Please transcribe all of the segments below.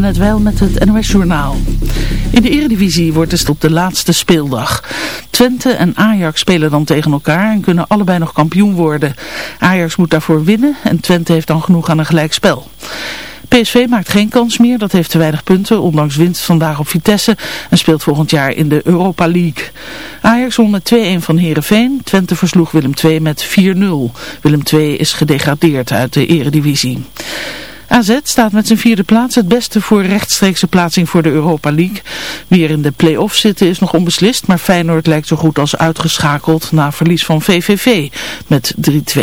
net wel met het NOS Journaal. In de Eredivisie wordt het op de laatste speeldag. Twente en Ajax spelen dan tegen elkaar en kunnen allebei nog kampioen worden. Ajax moet daarvoor winnen en Twente heeft dan genoeg aan een gelijkspel. PSV maakt geen kans meer, dat heeft te weinig punten, ondanks winst vandaag op Vitesse en speelt volgend jaar in de Europa League. Ajax won met 2-1 van Heerenveen, Twente versloeg Willem II met 4-0. Willem II is gedegradeerd uit de eredivisie. AZ staat met zijn vierde plaats het beste voor rechtstreekse plaatsing voor de Europa League. Wie er in de play-offs zitten is nog onbeslist, maar Feyenoord lijkt zo goed als uitgeschakeld na verlies van VVV met 3-2.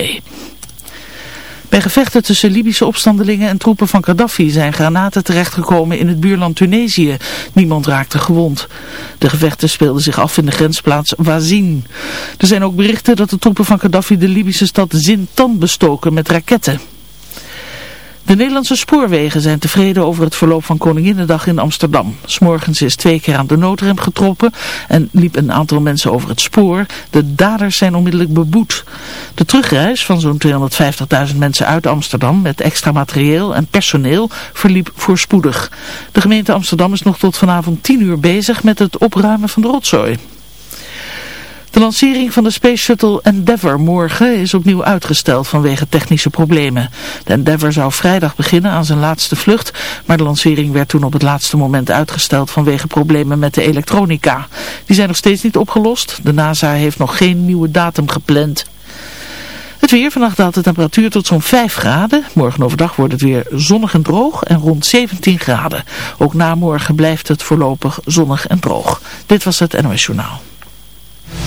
Bij gevechten tussen Libische opstandelingen en troepen van Gaddafi zijn granaten terechtgekomen in het buurland Tunesië. Niemand raakte gewond. De gevechten speelden zich af in de grensplaats Wazin. Er zijn ook berichten dat de troepen van Gaddafi de Libische stad Zintan bestoken met raketten. De Nederlandse spoorwegen zijn tevreden over het verloop van Koninginnedag in Amsterdam. Smorgens is twee keer aan de noodrem getrokken en liep een aantal mensen over het spoor. De daders zijn onmiddellijk beboet. De terugreis van zo'n 250.000 mensen uit Amsterdam met extra materieel en personeel verliep voorspoedig. De gemeente Amsterdam is nog tot vanavond 10 uur bezig met het opruimen van de rotzooi. De lancering van de Space Shuttle Endeavour morgen is opnieuw uitgesteld vanwege technische problemen. De Endeavour zou vrijdag beginnen aan zijn laatste vlucht, maar de lancering werd toen op het laatste moment uitgesteld vanwege problemen met de elektronica. Die zijn nog steeds niet opgelost. De NASA heeft nog geen nieuwe datum gepland. Het weer, vannacht daalt de temperatuur tot zo'n 5 graden. Morgen overdag wordt het weer zonnig en droog en rond 17 graden. Ook na morgen blijft het voorlopig zonnig en droog. Dit was het NOS Journaal.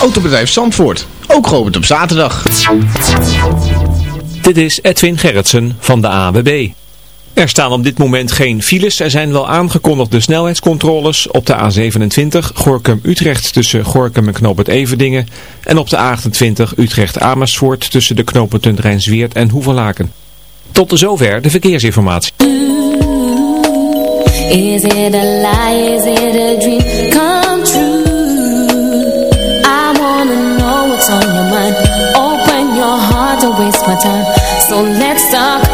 Autobedrijf Zandvoort, ook geopend op zaterdag. Dit is Edwin Gerritsen van de AWB. Er staan op dit moment geen files. Er zijn wel aangekondigde snelheidscontroles op de A27 Gorkum-Utrecht tussen Gorkum en Knoop Everdingen. En op de A28 Utrecht-Amersfoort tussen de knooppunten Rijnsweert en Hoevelaken. Tot zover de verkeersinformatie. Is it a lie? Is it a dream? So let's talk,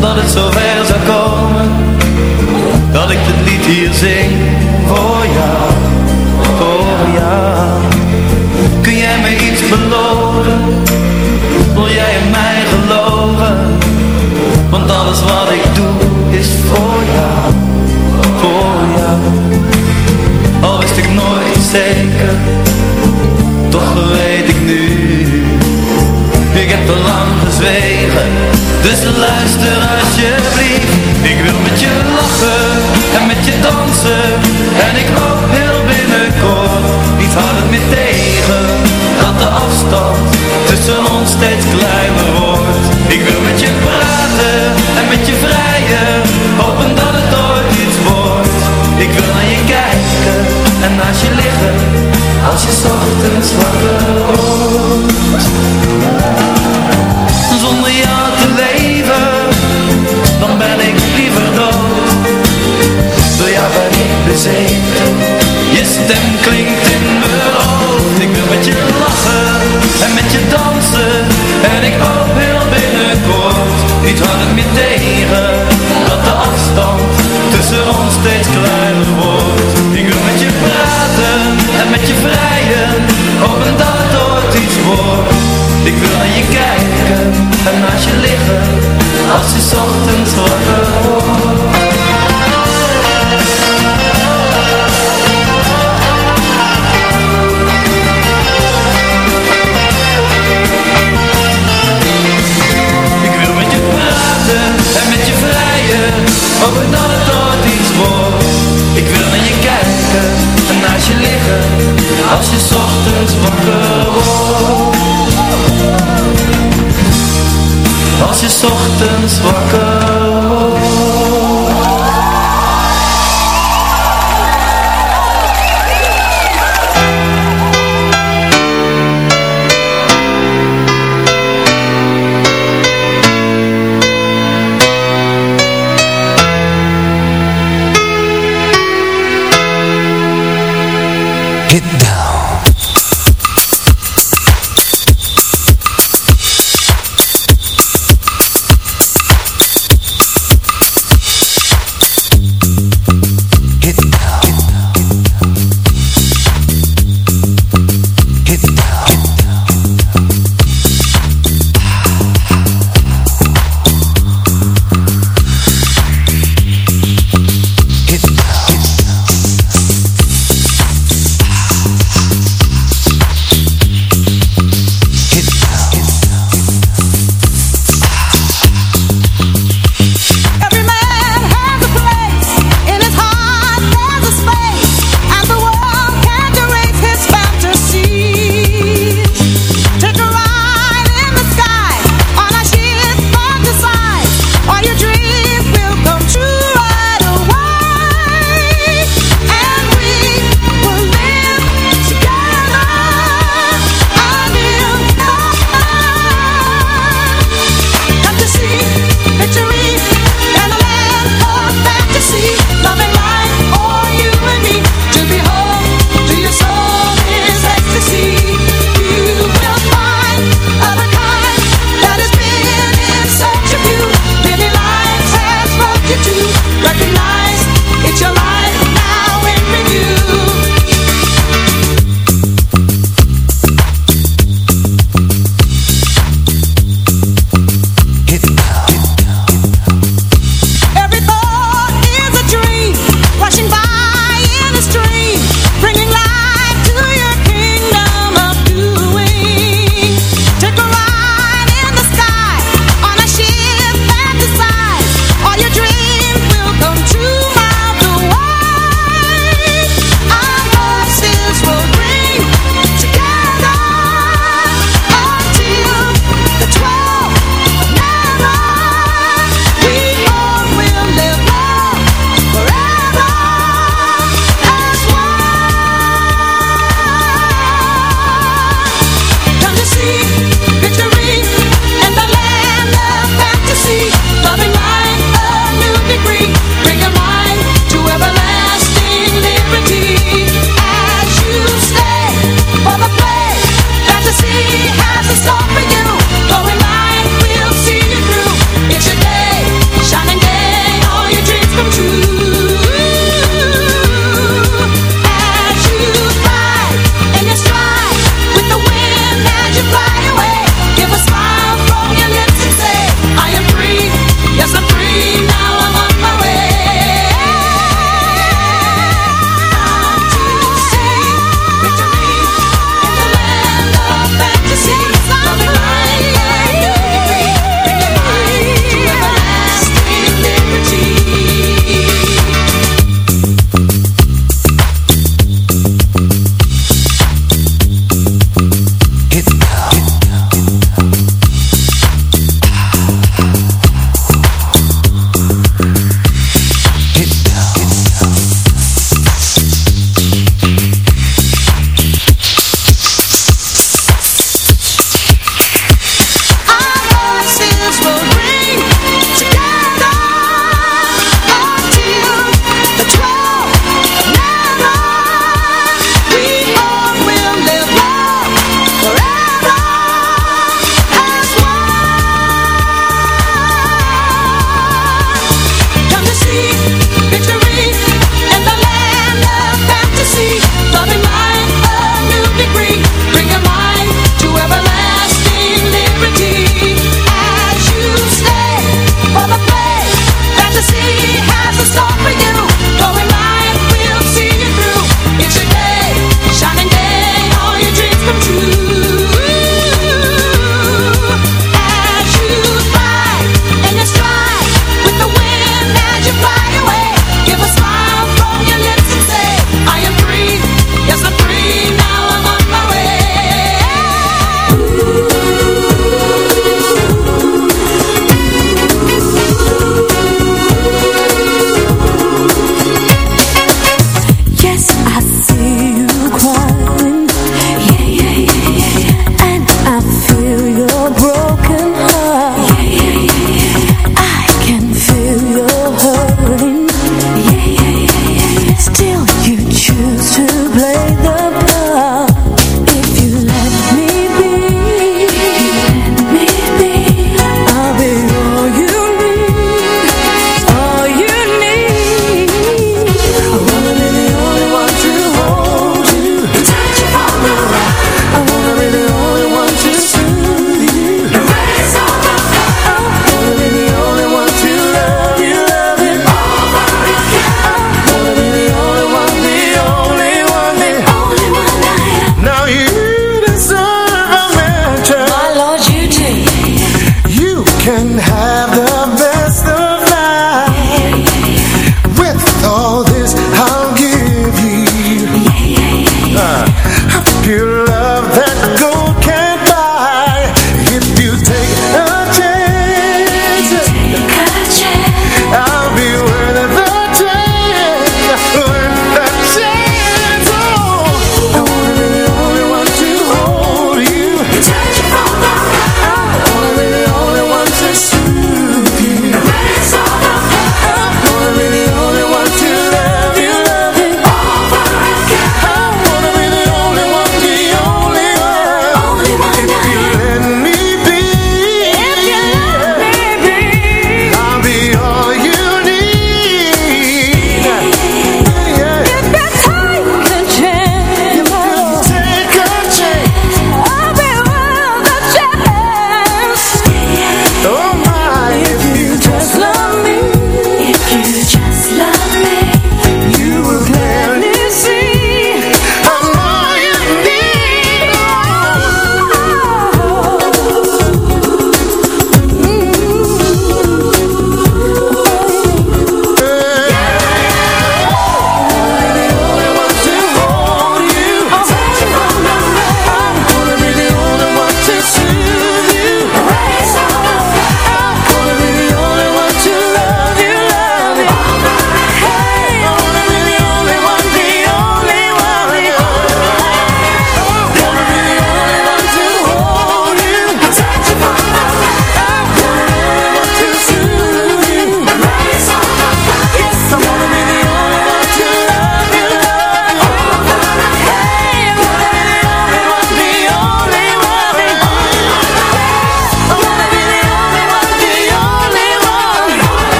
dat het zover zou komen Dat ik dit lied hier zing voor jou, voor jou. Kun jij me iets beloven, wil jij in mij geloven? Want alles wat ik doe is voor jou, voor jou. Al wist ik nooit zeker, lang gezwegen. Dus luister alsjeblieft. Ik wil met je lachen En met je dansen. En ik hoop heel binnenkort Niet houdt het meer tegen. Dat de afstand Tussen ons steeds kleiner wordt. Ik wil met je praten En met je vrijen. Hopen dat het ooit iets wordt. Ik wil naar je kijken En naast je liggen Als je ochtends wakker wordt zonder jou te leven Dan ben ik liever dood. Door jou ben ik bezeten. Je stem klinkt in mijn hoofd. Ik wil met je lachen En met je dansen. En ik hoop heel binnenkort Niet houdt het meer tegen Dat de afstand Tussen ons steeds kleiner wordt met je vrijen. Hopen dat het ooit iets wordt. Ik wil naar je kijken en naast je liggen als je ochtends wakker. Ik wil met je praten en met je vrijen, hopen dat het als je ochtends wakker wordt. Als je ochtends wakker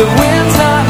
the winter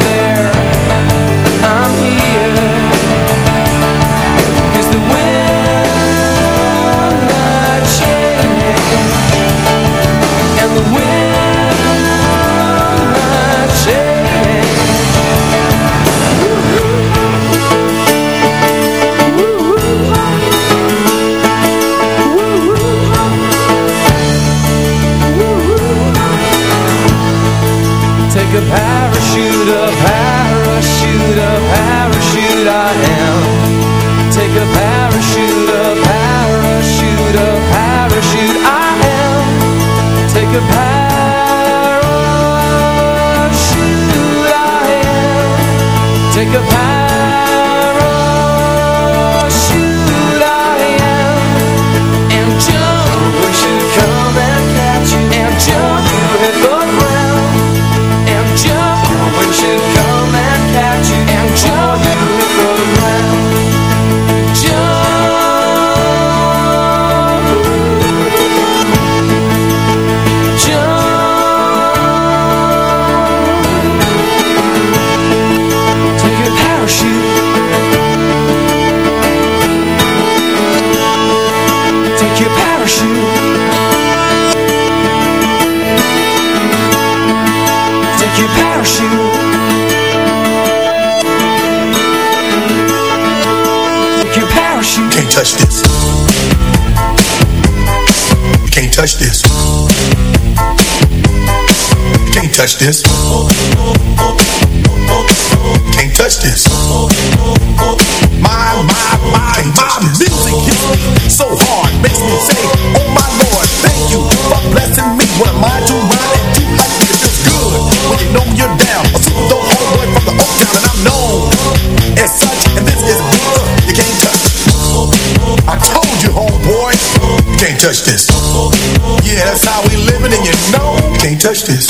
Take a path touch this. Can't touch this. Can't touch this. My, my, my, my music hits me so hard. Makes me say, oh my Lord, thank you for blessing me. What am I to ride and keep like me? It feels good when you know you're down. A super dope homeboy from the O-Town and I'm known as such. And this is beat you can't touch. I told you, homeboy, you can't touch this. Yeah, that's how we living and you know you Can't touch this.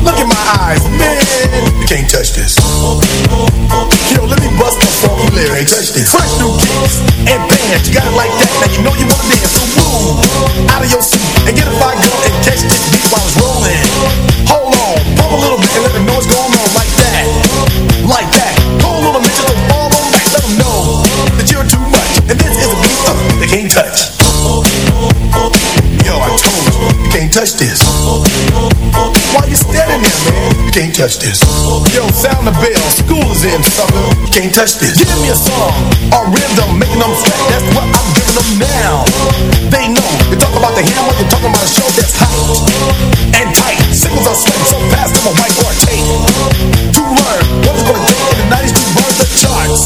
Look in my eyes, man You can't touch this. Yo, let me bust my funky lyrics. Touch this Fresh new kicks and bands Got like Can't touch this. Yo, sound the bell. School is in, sucker. Can't touch this. Give me a song, a rhythm, making them sweat. That's what I'm giving them now. They know. You talk about the hammer, you're talking about a show that's hot and tight. Singles are sweating so fast, I'm a white or tape. To learn what's gonna take in the 90s to burn the charts.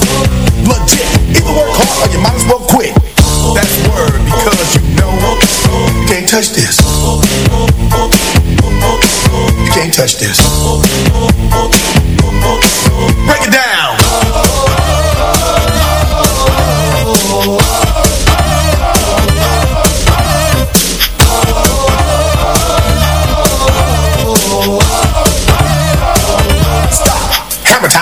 Legit. Either work hard or you might as well quit. That's word because you know you can't touch this touch this. Break it down. Stop. Hammer time.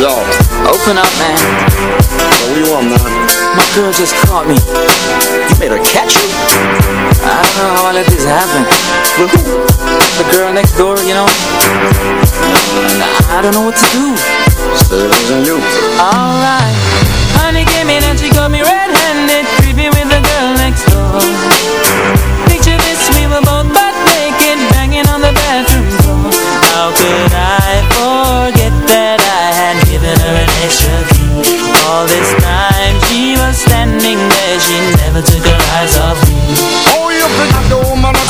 Yo. Open up, man. What you want, man? My girl just caught me. You made her catch you? I don't know how I let this happen. With who? The girl next door, you know? I don't know what to do. Still isn't you. Alright. Honey came in and she got me red-handed, creepy with the girl next door. She never took her eyes off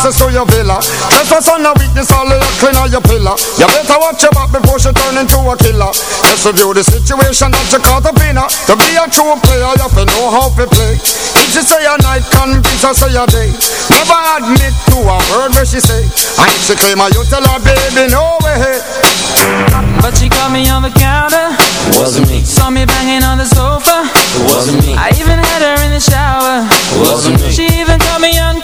access to your villa. Trespass on a weakness, all of your clean on your pillar. You better watch your back before she turn into a killer. Just review the situation that you caught up in her To be a true player, you have to know how to play. If she say a night, convince her say a day. Never admit to a word where she say. And if she claim her, you tell her, baby, no way. But she caught me on the counter. Wasn't me. Saw me banging on the sofa. Wasn't me. I even had her in the shower. Wasn't me. She even caught me on camera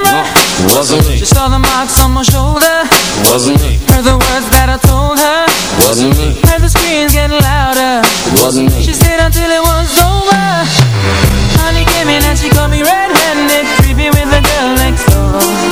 Wasn't me. She saw the marks on my shoulder Wasn't me. Heard the words that I told her Wasn't me. Heard the screams getting louder Wasn't me. She stayed until it was over Honey came in and she caught me red-handed Creepy with the girl next door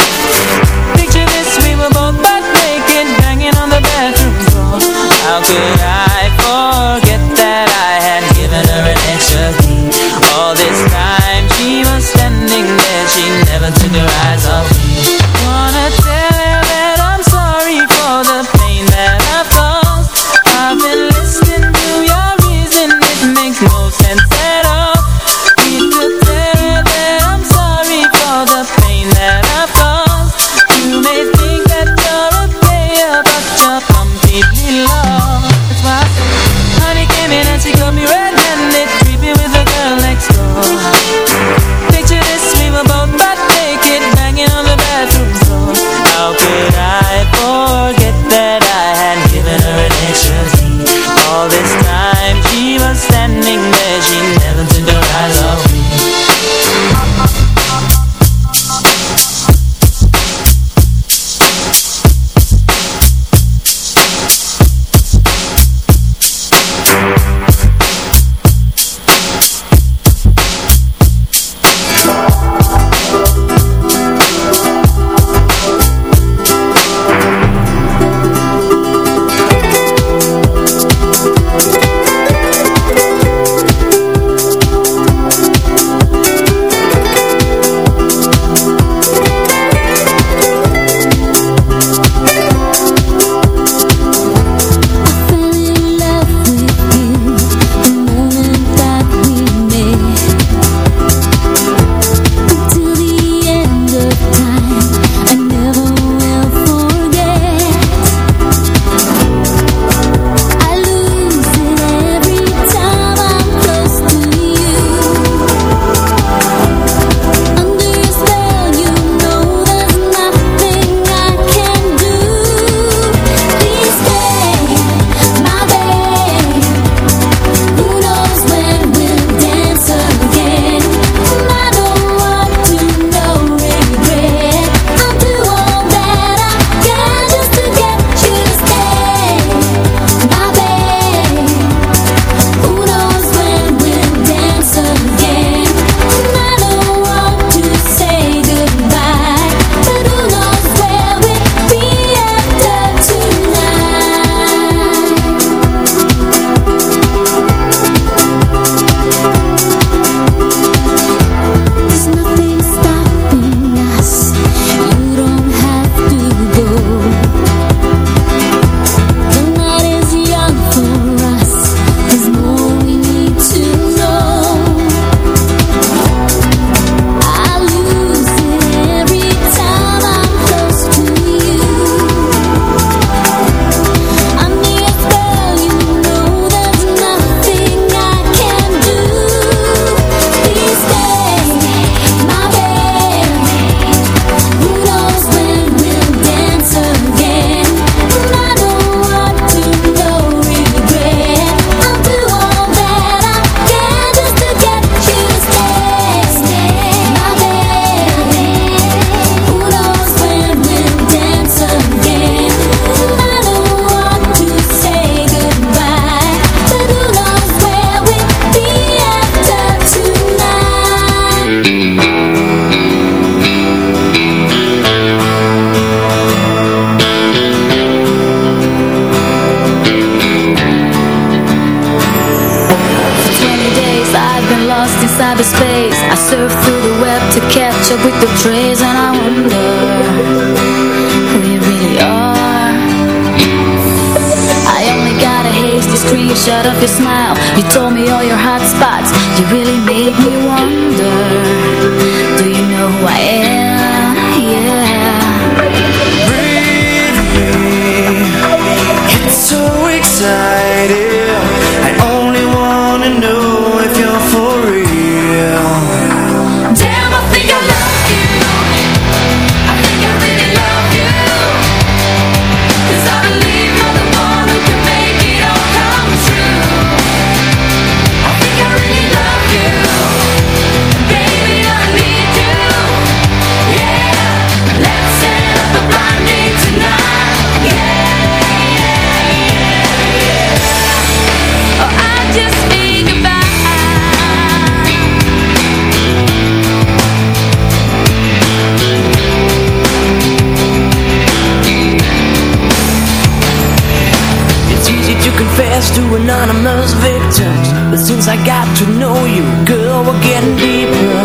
Since I got to know you, girl, we're getting deeper.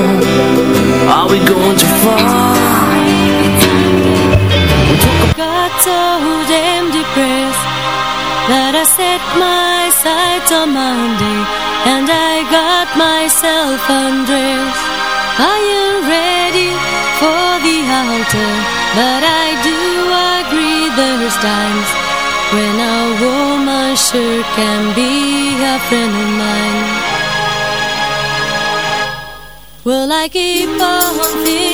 Are we going too far? Got so damn depressed That I set my sights on Monday And I got myself undressed. I am ready for the altar? But I do agree there's times when a woman sure can be a friend of mine. Will I keep on thinking?